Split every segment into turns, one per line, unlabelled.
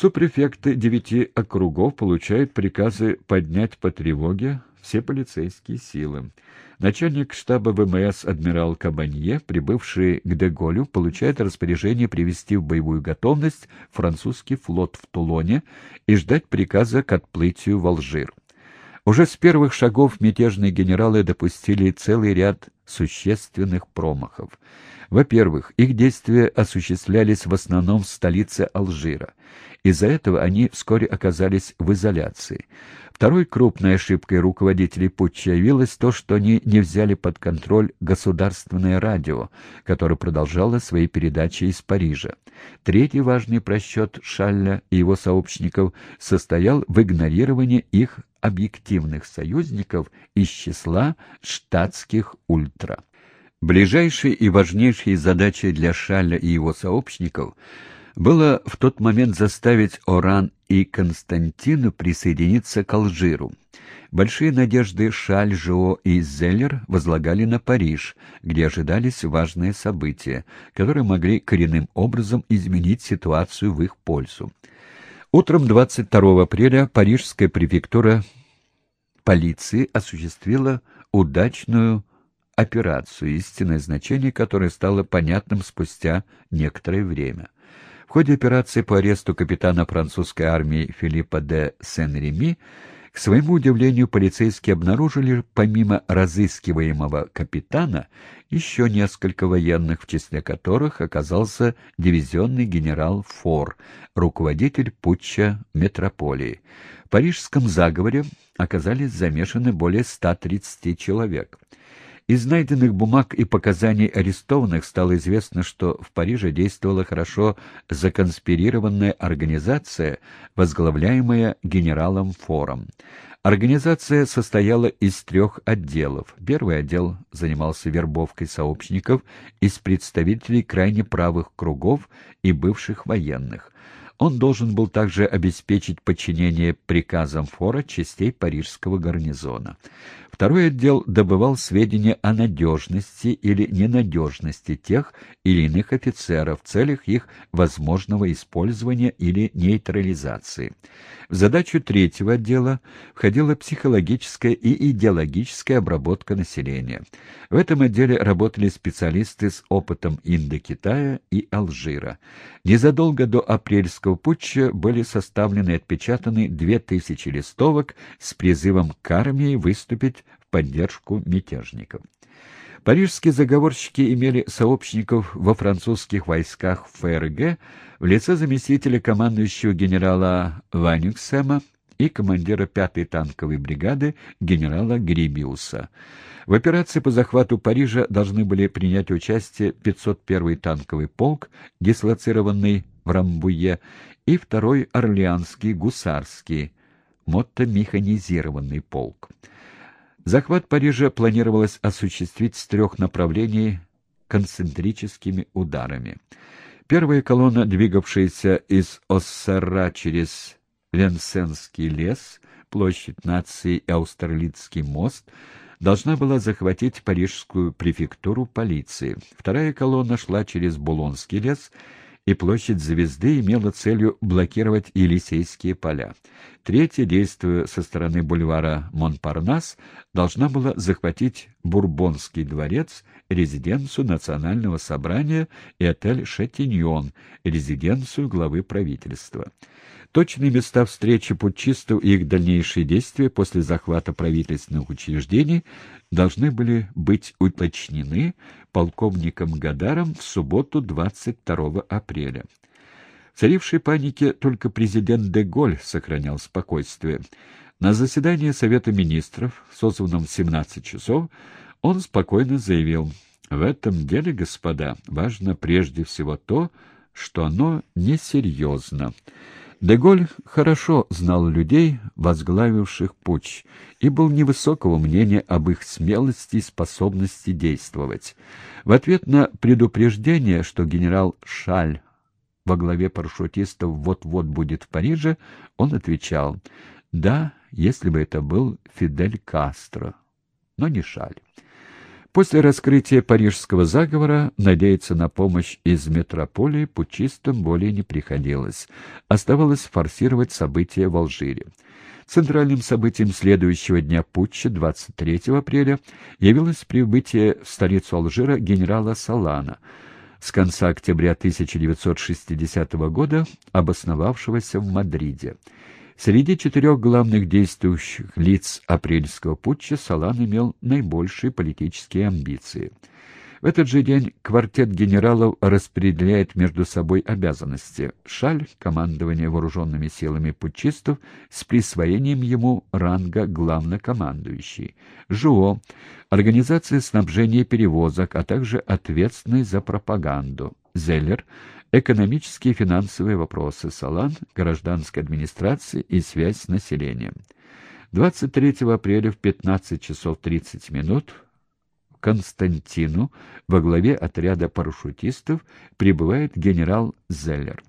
Супрефекты девяти округов получают приказы поднять по тревоге все полицейские силы. Начальник штаба ВМС адмирал Кабанье, прибывший к Деголю, получает распоряжение привести в боевую готовность французский флот в Тулоне и ждать приказа к отплытию в Алжир. Уже с первых шагов мятежные генералы допустили целый ряд существенных промахов. Во-первых, их действия осуществлялись в основном в столице Алжира. Из-за этого они вскоре оказались в изоляции. Второй крупной ошибкой руководителей путча явилось то, что они не взяли под контроль государственное радио, которое продолжало свои передачи из Парижа. Третий важный просчет Шалля и его сообщников состоял в игнорировании их объективных союзников из числа штатских ультра. Ближайшей и важнейшей задачей для Шаля и его сообщников было в тот момент заставить Оран и Константину присоединиться к Алжиру. Большие надежды Шаль, Жо и Зеллер возлагали на Париж, где ожидались важные события, которые могли коренным образом изменить ситуацию в их пользу. Утром 22 апреля парижская префектура полиции осуществила удачную операцию, истинное значение которой стало понятным спустя некоторое время. В ходе операции по аресту капитана французской армии Филиппа де Сен-Реми к своему удивлению, полицейские обнаружили, помимо разыскиваемого капитана, еще несколько военных, в числе которых оказался дивизионный генерал Фор, руководитель путча метрополии. В парижском заговоре оказались замешаны более 130 человек. Из найденных бумаг и показаний арестованных стало известно, что в Париже действовала хорошо законспирированная организация, возглавляемая генералом Фором. Организация состояла из трех отделов. Первый отдел занимался вербовкой сообщников из представителей крайне правых кругов и бывших военных. Он должен был также обеспечить подчинение приказам Фора частей парижского гарнизона. Второй отдел добывал сведения о надежности или ненадежности тех или иных офицеров в целях их возможного использования или нейтрализации. В задачу третьего отдела входила психологическая и идеологическая обработка населения. В этом отделе работали специалисты с опытом Индокитая и Алжира. Незадолго до апрельского путча были составлены и отпечатаны 2000 листовок с призывом к армии выступить в поддержку мятежников. Парижские заговорщики имели сообщников во французских войсках ФРГ в лице заместителя командующего генерала Ванюксема и командира 5-й танковой бригады генерала Грибиуса. В операции по захвату Парижа должны были принять участие 501-й танковый полк, дислоцированный в Рамбуе, и 2-й Орлеанский гусарский, мотомеханизированный полк. Захват Парижа планировалось осуществить с трех направлений концентрическими ударами. Первая колонна, двигавшаяся из Оссера через Венсенский лес, площадь нации и Аустерлицкий мост, должна была захватить парижскую префектуру полиции. Вторая колонна шла через Булонский лес и площадь Звезды имела целью блокировать Елисейские поля. Третья, действуя со стороны бульвара Монпарнас, должна была захватить Бурбонский дворец, резиденцию Национального собрания и отель «Шатиньон», резиденцию главы правительства. Точные места встречи путчистов и их дальнейшие действия после захвата правительственных учреждений должны были быть уточнены полковником Гадаром в субботу 22 апреля. В царившей панике только президент Деголь сохранял спокойствие. На заседании Совета министров, созванном в 17 часов, он спокойно заявил, «В этом деле, господа, важно прежде всего то, что оно несерьезно». Деголь хорошо знал людей, возглавивших путь, и был невысокого мнения об их смелости и способности действовать. В ответ на предупреждение, что генерал Шаль во главе парашютистов вот-вот будет в Париже, он отвечал «Да, если бы это был Фидель Кастро, но не Шаль». После раскрытия парижского заговора надеяться на помощь из метрополии путчистам более не приходилось. Оставалось форсировать события в Алжире. Центральным событием следующего дня путча, 23 апреля, явилось прибытие в столицу Алжира генерала Салана, с конца октября 1960 года обосновавшегося в Мадриде. Среди четырех главных действующих лиц апрельского путча Салан имел наибольшие политические амбиции – в этот же день квартет генералов распределяет между собой обязанности. Шаль — командование вооруженными силами путчистов с присвоением ему ранга главнокомандующий. Жуо — организация снабжения перевозок, а также ответственный за пропаганду. Зеллер — экономические и финансовые вопросы. Салан — гражданская администрация и связь с населением. 23 апреля в 15 часов 30 минут Константину во главе отряда парашютистов прибывает генерал Зеллер.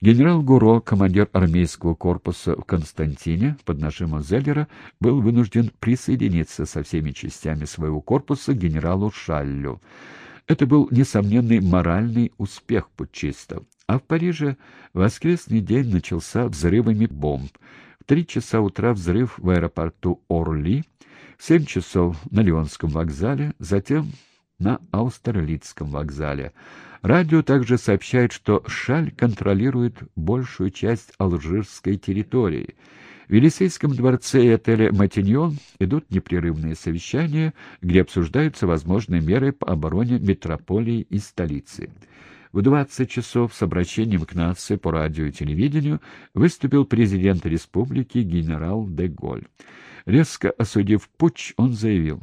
Генерал Гуро, командир армейского корпуса в Константине под нажимом Зеллера, был вынужден присоединиться со всеми частями своего корпуса к генералу Шаллю. Это был несомненный моральный успех путчистов. А в Париже воскресный день начался взрывами бомб. В три часа утра взрыв в аэропорту Орли — Семь часов на Лионском вокзале, затем на Аустерлицком вокзале. Радио также сообщает, что Шаль контролирует большую часть алжирской территории. В Елисейском дворце и отеле «Матиньон» идут непрерывные совещания, где обсуждаются возможные меры по обороне метрополии и столицы. В 20 часов с обращением к нации по радио и телевидению выступил президент республики генерал де Голь. Резко осудив путч, он заявил,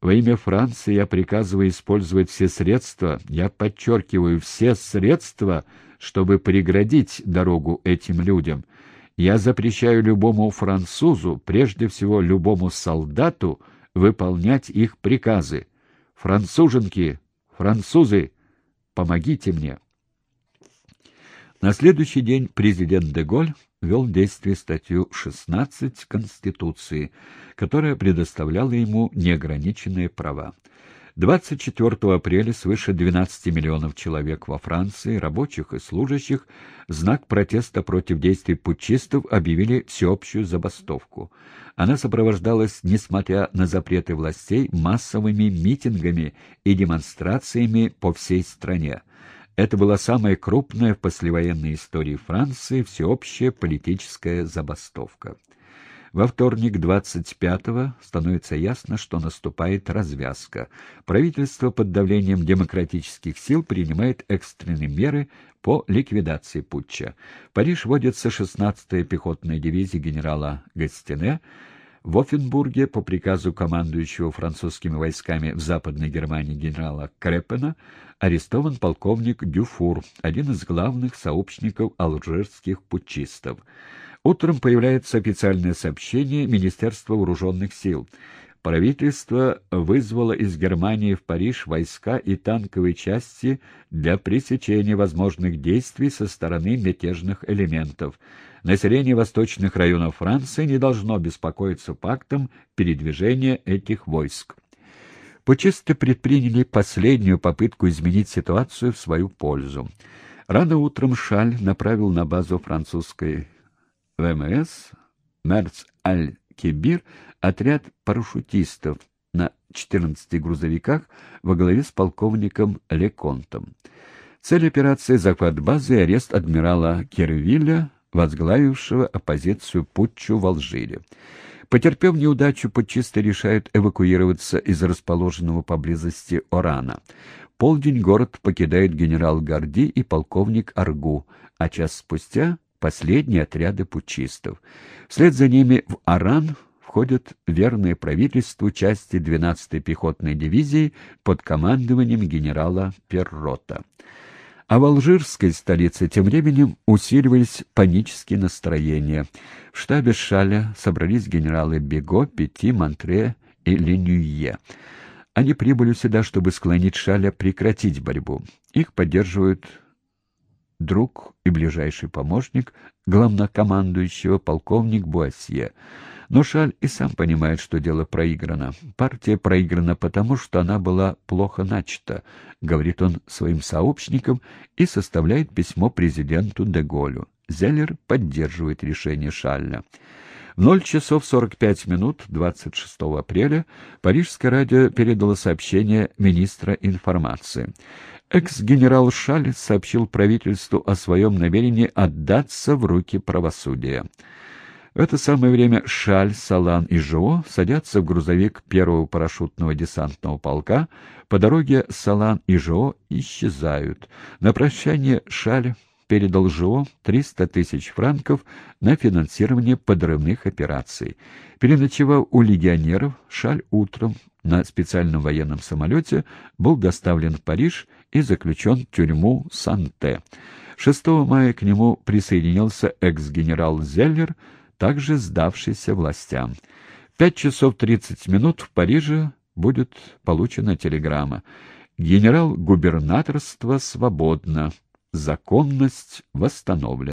«Во имя Франции я приказываю использовать все средства, я подчеркиваю, все средства, чтобы преградить дорогу этим людям. Я запрещаю любому французу, прежде всего любому солдату, выполнять их приказы. Француженки, французы, помогите мне». На следующий день президент Деголь ввел в действие статью 16 Конституции, которая предоставляла ему неограниченные права. 24 апреля свыше 12 миллионов человек во Франции, рабочих и служащих, в знак протеста против действий путчистов объявили всеобщую забастовку. Она сопровождалась, несмотря на запреты властей, массовыми митингами и демонстрациями по всей стране. Это была самая крупная в послевоенной истории Франции всеобщая политическая забастовка. Во вторник, 25-го, становится ясно, что наступает развязка. Правительство под давлением демократических сил принимает экстренные меры по ликвидации путча. Париж вводится 16-я пехотная дивизия генерала Гастине, в Оффенбурге по приказу командующего французскими войсками в Западной Германии генерала Крепена арестован полковник Дюфур, один из главных сообщников алжирских путчистов. Утром появляется официальное сообщение Министерства вооруженных сил. Правительство вызвало из Германии в Париж войска и танковые части для пресечения возможных действий со стороны мятежных элементов. Население восточных районов Франции не должно беспокоиться фактом передвижения этих войск. Пучисты предприняли последнюю попытку изменить ситуацию в свою пользу. Рано утром Шаль направил на базу французской ВМС Мерц-Аль-Кибир отряд парашютистов на 14 грузовиках во главе с полковником Леконтом. Цель операции — захват базы и арест адмирала Кервилля, возглавившего оппозицию путчу в Алжире. Потерпев неудачу, путчисты решают эвакуироваться из расположенного поблизости Орана. Полдень город покидают генерал Горди и полковник Аргу, а час спустя — последние отряды путчистов. Вслед за ними в Оран входят верные правительству части 12-й пехотной дивизии под командованием генерала Перрота. А в алжирской столице тем временем усиливались панические настроения. В штабе Шаля собрались генералы Бего, Пети, Монтре и Ленюе. Они прибыли сюда, чтобы склонить Шаля прекратить борьбу. Их поддерживают друг и ближайший помощник главнокомандующего полковник Буасье. Но Шаль и сам понимает, что дело проиграно. Партия проиграна потому, что она была плохо начата, говорит он своим сообщникам и составляет письмо президенту Деголю. Зеллер поддерживает решение Шальна. В 0 часов 45 минут 26 апреля Парижское радио передало сообщение министра информации. Экс-генерал Шаль сообщил правительству о своем намерении отдаться в руки правосудия. В это самое время Шаль, Салан и Жо садятся в грузовик первого парашютного десантного полка. По дороге Салан и Жо исчезают. На прощание Шаль передал ЖО 300 тысяч франков на финансирование подрывных операций. Переночевав у легионеров, Шаль утром на специальном военном самолете был доставлен в Париж и заключен в тюрьму Санте. 6 мая к нему присоединился экс-генерал Зеллер, также сдавшийся властям. В 5 часов 30 минут в Париже будет получена телеграмма. Генерал-губернаторство свободно законность восстановлена.